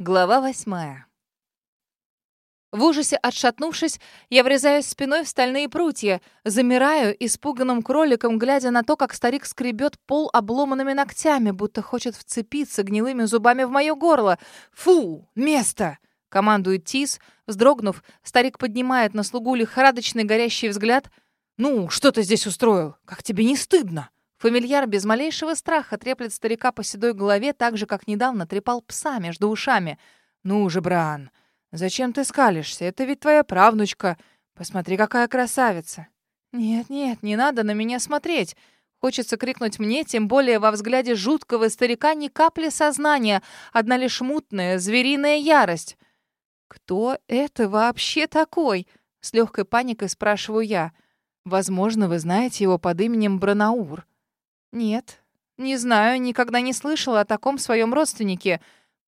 Глава восьмая. В ужасе отшатнувшись, я врезаюсь спиной в стальные прутья, замираю испуганным кроликом, глядя на то, как старик скребет пол обломанными ногтями, будто хочет вцепиться гнилыми зубами в мое горло. «Фу! Место!» — командует Тис. Вздрогнув, старик поднимает на слугу лихорадочный горящий взгляд. «Ну, что ты здесь устроил? Как тебе не стыдно?» Фамильяр без малейшего страха треплет старика по седой голове, так же, как недавно трепал пса между ушами. «Ну же, Бран, зачем ты скалишься? Это ведь твоя правнучка. Посмотри, какая красавица!» «Нет, нет, не надо на меня смотреть!» Хочется крикнуть мне, тем более во взгляде жуткого старика ни капли сознания, одна лишь мутная, звериная ярость. «Кто это вообще такой?» — с легкой паникой спрашиваю я. «Возможно, вы знаете его под именем Бранаур». «Нет, не знаю, никогда не слышала о таком своем родственнике.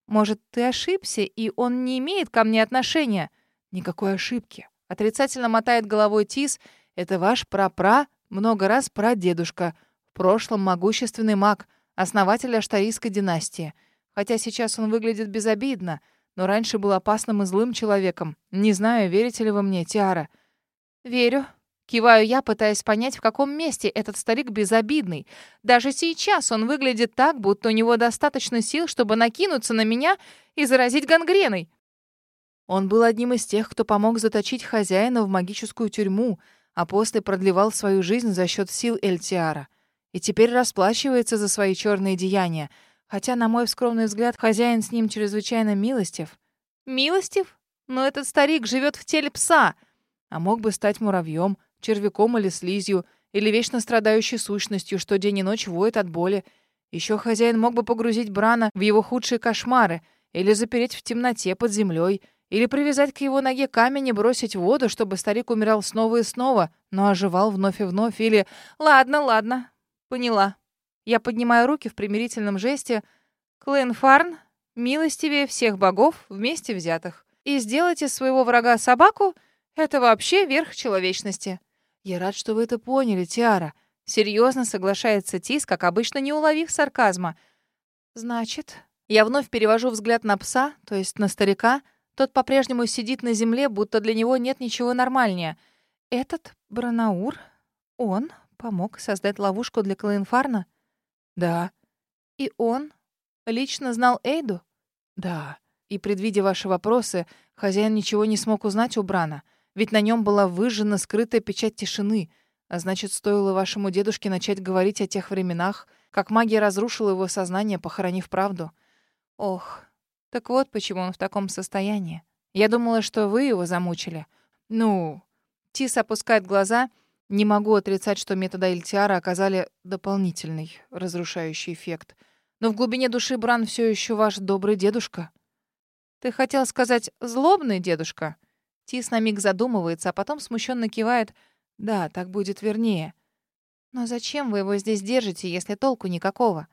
Может, ты ошибся, и он не имеет ко мне отношения?» «Никакой ошибки». Отрицательно мотает головой Тис. «Это ваш прапра, много раз прадедушка. В прошлом могущественный маг, основатель аштарийской династии. Хотя сейчас он выглядит безобидно, но раньше был опасным и злым человеком. Не знаю, верите ли вы мне, Тиара?» «Верю», Киваю я, пытаясь понять, в каком месте этот старик безобидный. Даже сейчас он выглядит так, будто у него достаточно сил, чтобы накинуться на меня и заразить гангреной. Он был одним из тех, кто помог заточить хозяина в магическую тюрьму, а после продлевал свою жизнь за счет сил Эльтиара. И теперь расплачивается за свои черные деяния. Хотя, на мой скромный взгляд, хозяин с ним чрезвычайно милостив. Милостив? Но этот старик живет в теле пса, а мог бы стать муравьем червяком или слизью, или вечно страдающей сущностью, что день и ночь воет от боли. Еще хозяин мог бы погрузить Брана в его худшие кошмары, или запереть в темноте под землей, или привязать к его ноге камень и бросить в воду, чтобы старик умирал снова и снова, но оживал вновь и вновь, или «Ладно, ладно, поняла». Я поднимаю руки в примирительном жесте. «Клэн Фарн, милостивее всех богов вместе взятых. И сделать из своего врага собаку — это вообще верх человечности». «Я рад, что вы это поняли, Тиара». Серьезно соглашается Тис, как обычно, не уловив сарказма. «Значит...» Я вновь перевожу взгляд на пса, то есть на старика. Тот по-прежнему сидит на земле, будто для него нет ничего нормальнее. Этот Бранаур, он помог создать ловушку для Клоенфарна? Да. И он лично знал Эйду? Да. И, предвидя ваши вопросы, хозяин ничего не смог узнать у Брана — ведь на нем была выжжена скрытая печать тишины. А значит, стоило вашему дедушке начать говорить о тех временах, как магия разрушила его сознание, похоронив правду. Ох, так вот почему он в таком состоянии. Я думала, что вы его замучили. Ну, Тис опускает глаза. Не могу отрицать, что методы Эльтиара оказали дополнительный разрушающий эффект. Но в глубине души Бран все еще ваш добрый дедушка. Ты хотел сказать «злобный дедушка»? Тис на миг задумывается, а потом смущенно кивает. «Да, так будет вернее». «Но зачем вы его здесь держите, если толку никакого?»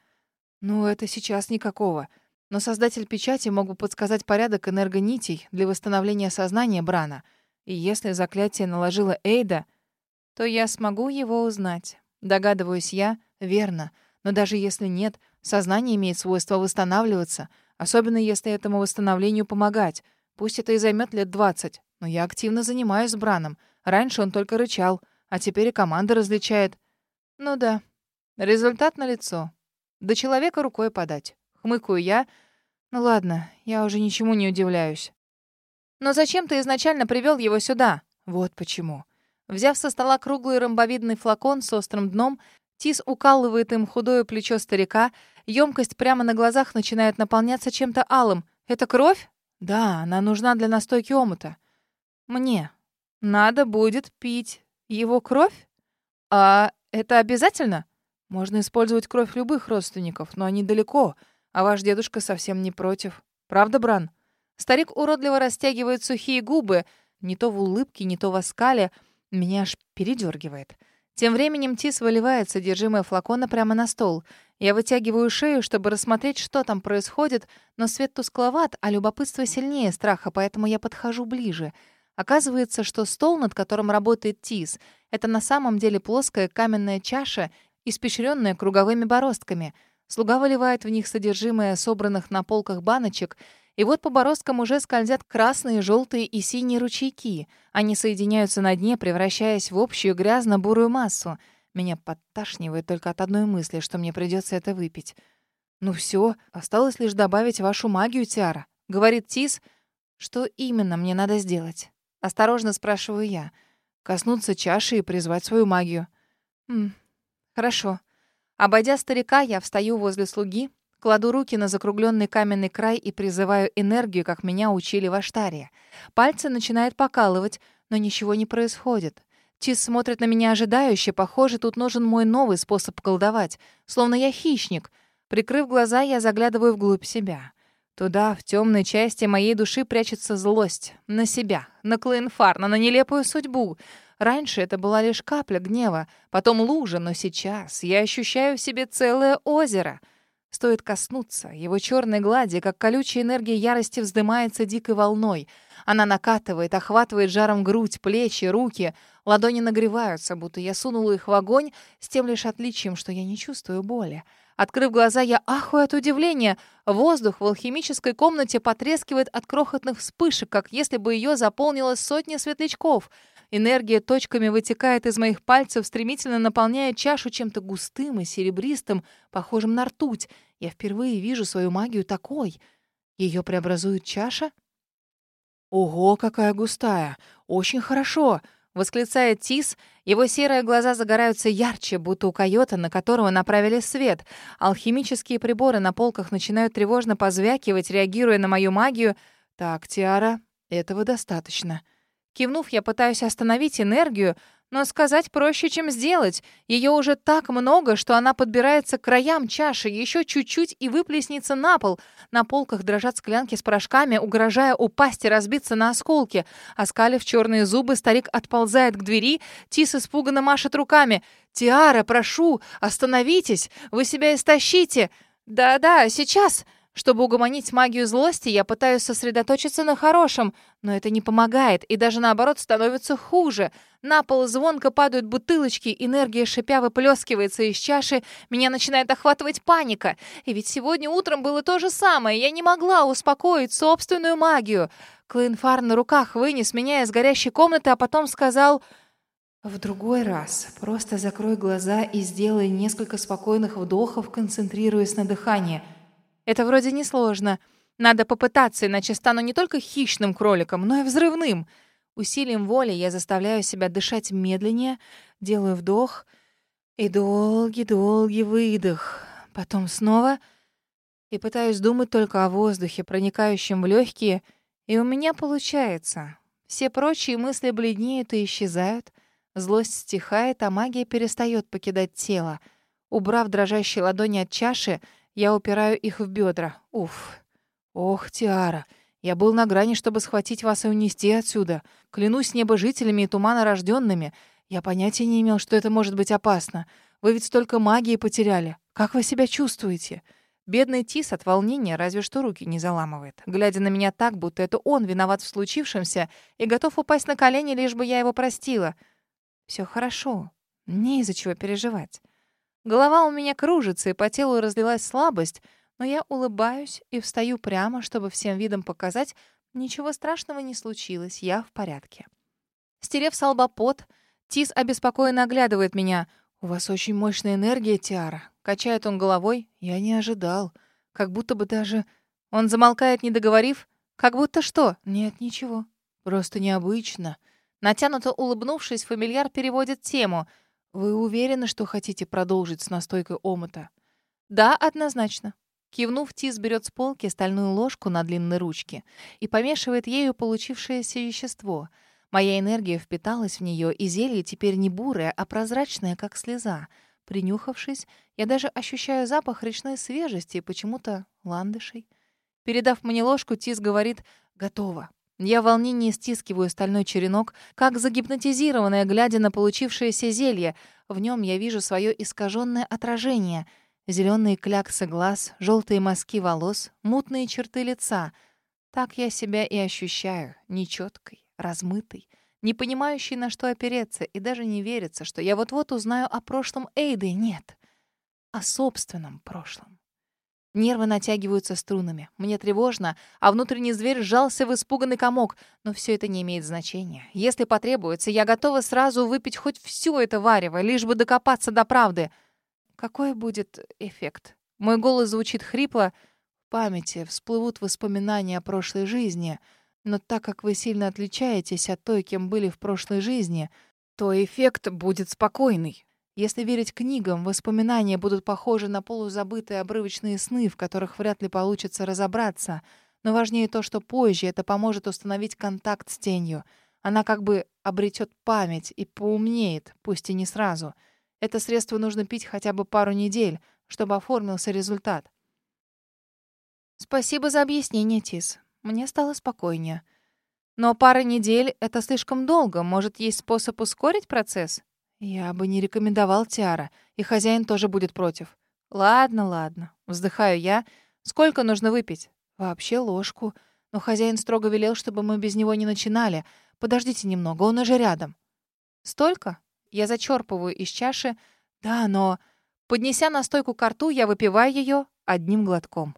«Ну, это сейчас никакого. Но создатель печати мог бы подсказать порядок энергонитей для восстановления сознания Брана. И если заклятие наложила Эйда, то я смогу его узнать. Догадываюсь я, верно. Но даже если нет, сознание имеет свойство восстанавливаться, особенно если этому восстановлению помогать. Пусть это и займет лет двадцать, но я активно занимаюсь с Браном. Раньше он только рычал, а теперь и команда различает. Ну да, результат налицо. До человека рукой подать. Хмыкаю я. Ну ладно, я уже ничему не удивляюсь. Но зачем ты изначально привел его сюда? Вот почему. Взяв со стола круглый ромбовидный флакон с острым дном, Тис укалывает им худое плечо старика. Емкость прямо на глазах начинает наполняться чем-то алым. Это кровь? Да, она нужна для настойки омута. Мне надо будет пить его кровь? А это обязательно? Можно использовать кровь любых родственников, но они далеко, а ваш дедушка совсем не против. Правда, Бран? Старик уродливо растягивает сухие губы, не то в улыбке, не то в оскале. Меня аж передергивает. Тем временем Тис выливает содержимое флакона прямо на стол. Я вытягиваю шею, чтобы рассмотреть, что там происходит, но свет тускловат, а любопытство сильнее страха, поэтому я подхожу ближе — Оказывается, что стол, над которым работает Тис, это на самом деле плоская каменная чаша, испещренная круговыми бороздками. Слуга выливает в них содержимое собранных на полках баночек, И вот по бороздкам уже скользят красные, желтые и синие ручейки. Они соединяются на дне, превращаясь в общую грязно-бурую массу. Меня подташнивает только от одной мысли, что мне придется это выпить. «Ну все, осталось лишь добавить вашу магию, Тиара», — говорит Тис. «Что именно мне надо сделать?» Осторожно спрашиваю я. «Коснуться чаши и призвать свою магию». «Хм, хорошо». Обойдя старика, я встаю возле слуги, Кладу руки на закругленный каменный край и призываю энергию, как меня учили в Аштаре. Пальцы начинают покалывать, но ничего не происходит. Чиз смотрит на меня ожидающе. Похоже, тут нужен мой новый способ колдовать. Словно я хищник. Прикрыв глаза, я заглядываю вглубь себя. Туда, в темной части моей души, прячется злость. На себя, на Клейнфарна, на нелепую судьбу. Раньше это была лишь капля гнева, потом лужа, но сейчас я ощущаю в себе целое озеро — Стоит коснуться, его черной глади, как колючая энергия ярости вздымается дикой волной. Она накатывает, охватывает жаром грудь, плечи, руки. Ладони нагреваются, будто я сунула их в огонь, с тем лишь отличием, что я не чувствую боли. Открыв глаза, я ахую от удивления. Воздух в алхимической комнате потрескивает от крохотных вспышек, как если бы ее заполнило сотни светлячков — Энергия точками вытекает из моих пальцев, стремительно наполняя чашу чем-то густым и серебристым, похожим на ртуть. Я впервые вижу свою магию такой. Ее преобразует чаша? «Ого, какая густая! Очень хорошо!» — восклицает Тис. Его серые глаза загораются ярче, будто у койота, на которого направили свет. Алхимические приборы на полках начинают тревожно позвякивать, реагируя на мою магию. «Так, Тиара, этого достаточно». Кивнув, я пытаюсь остановить энергию, но сказать проще, чем сделать. Ее уже так много, что она подбирается к краям чаши, еще чуть-чуть и выплеснется на пол. На полках дрожат склянки с порошками, угрожая упасть и разбиться на осколки. Оскалив черные зубы, старик отползает к двери. Тис испуганно машет руками. «Тиара, прошу, остановитесь! Вы себя истощите!» «Да-да, сейчас!» Чтобы угомонить магию злости, я пытаюсь сосредоточиться на хорошем, но это не помогает, и даже наоборот становится хуже. На пол звонко падают бутылочки, энергия шипя выплескивается из чаши, меня начинает охватывать паника. И ведь сегодня утром было то же самое, я не могла успокоить собственную магию. Клейнфар на руках вынес меня из горящей комнаты, а потом сказал... В другой раз просто закрой глаза и сделай несколько спокойных вдохов, концентрируясь на дыхании — это вроде несложно. Надо попытаться, иначе стану не только хищным кроликом, но и взрывным. Усилием воли я заставляю себя дышать медленнее, делаю вдох и долгий-долгий выдох. Потом снова и пытаюсь думать только о воздухе, проникающем в легкие, и у меня получается. Все прочие мысли бледнеют и исчезают, злость стихает, а магия перестает покидать тело. Убрав дрожащие ладони от чаши, я упираю их в бедра. Уф. Ох, Тиара. Я был на грани, чтобы схватить вас и унести отсюда. Клянусь небожителями и туманорожденными. Я понятия не имел, что это может быть опасно. Вы ведь столько магии потеряли. Как вы себя чувствуете?» Бедный Тис от волнения разве что руки не заламывает, глядя на меня так, будто это он виноват в случившемся и готов упасть на колени, лишь бы я его простила. Все хорошо. Не из-за чего переживать. Голова у меня кружится, и по телу разлилась слабость, но я улыбаюсь и встаю прямо, чтобы всем видом показать, ничего страшного не случилось, я в порядке. Стерев с лба Тис обеспокоенно оглядывает меня. «У вас очень мощная энергия, Тиара». Качает он головой. «Я не ожидал. Как будто бы даже...» Он замолкает, не договорив. «Как будто что?» «Нет, ничего. Просто необычно». Натянуто улыбнувшись, фамильяр переводит тему — «Вы уверены, что хотите продолжить с настойкой омута?» «Да, однозначно». Кивнув, Тис берет с полки стальную ложку на длинной ручке и помешивает ею получившееся вещество. Моя энергия впиталась в нее, и зелье теперь не бурое, а прозрачное, как слеза. Принюхавшись, я даже ощущаю запах речной свежести и почему-то ландышей. Передав мне ложку, Тис говорит «Готово». Я в волнении стискиваю стальной черенок, как загипнотизированная, глядя на получившееся зелье. В нем я вижу свое искаженное отражение. Зеленые кляксы глаз, желтые мазки волос, мутные черты лица. Так я себя и ощущаю, нечеткой, размытой, не понимающей, на что опереться, и даже не верится, что я вот-вот узнаю о прошлом Эйды. Нет, о собственном прошлом. Нервы натягиваются струнами. Мне тревожно, а внутренний зверь сжался в испуганный комок. Но все это не имеет значения. Если потребуется, я готова сразу выпить хоть все это варево, лишь бы докопаться до правды. Какой будет эффект? Мой голос звучит хрипло. В памяти всплывут воспоминания о прошлой жизни. Но так как вы сильно отличаетесь от той, кем были в прошлой жизни, то эффект будет спокойный. Если верить книгам, воспоминания будут похожи на полузабытые обрывочные сны, в которых вряд ли получится разобраться. Но важнее то, что позже это поможет установить контакт с тенью. Она как бы обретет память и поумнеет, пусть и не сразу. Это средство нужно пить хотя бы пару недель, чтобы оформился результат. Спасибо за объяснение, Тис. Мне стало спокойнее. Но пара недель — это слишком долго. Может, есть способ ускорить процесс? Я бы не рекомендовал Тиара, и хозяин тоже будет против. Ладно, ладно. Вздыхаю я. Сколько нужно выпить? Вообще ложку. Но хозяин строго велел, чтобы мы без него не начинали. Подождите немного, он уже рядом. Столько? Я зачерпываю из чаши. Да, но... Поднеся настойку к рту, я выпиваю ее одним глотком.